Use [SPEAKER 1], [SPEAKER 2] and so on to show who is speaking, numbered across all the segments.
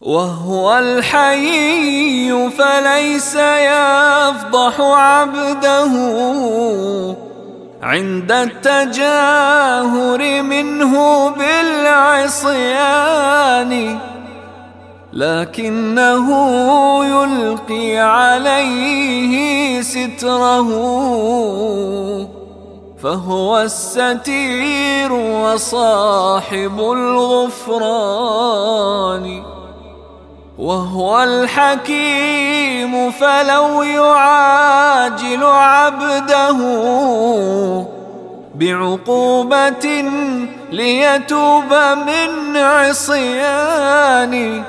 [SPEAKER 1] وهو الحي فليس يفضح عبده عند التجاهر منه بالعصيان لكنه يلقي عليه ستره فهو الستير وصاحب الغفران. وهو الحكيم فلو يعاجل عبده بعقوبة ليتوب من عصيان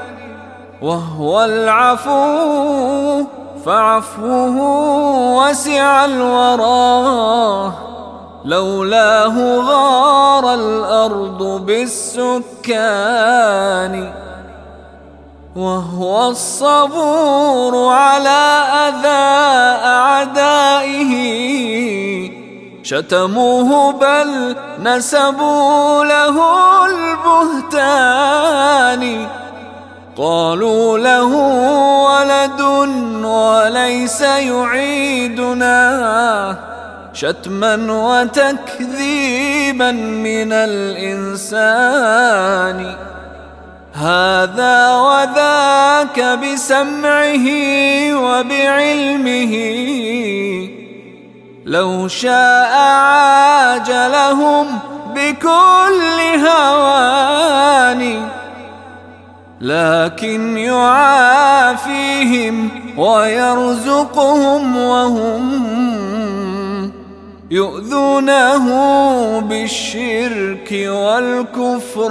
[SPEAKER 1] وهو العفو فعفوه وسع الورى لولاه غار الأرض بالسكان وهو الصبور على أذى أعدائه. شتموه بل نسبوا له البهتان. قالوا له ولد وليس يعيدنا. شتما وتكذيبا من الإنسان. هذا وذاك بسمعه وبعلمه. لو شاء عاجلهم بكل هوان لكن يعافيهم ويرزقهم وهم يؤذونه بالشرك والكفران.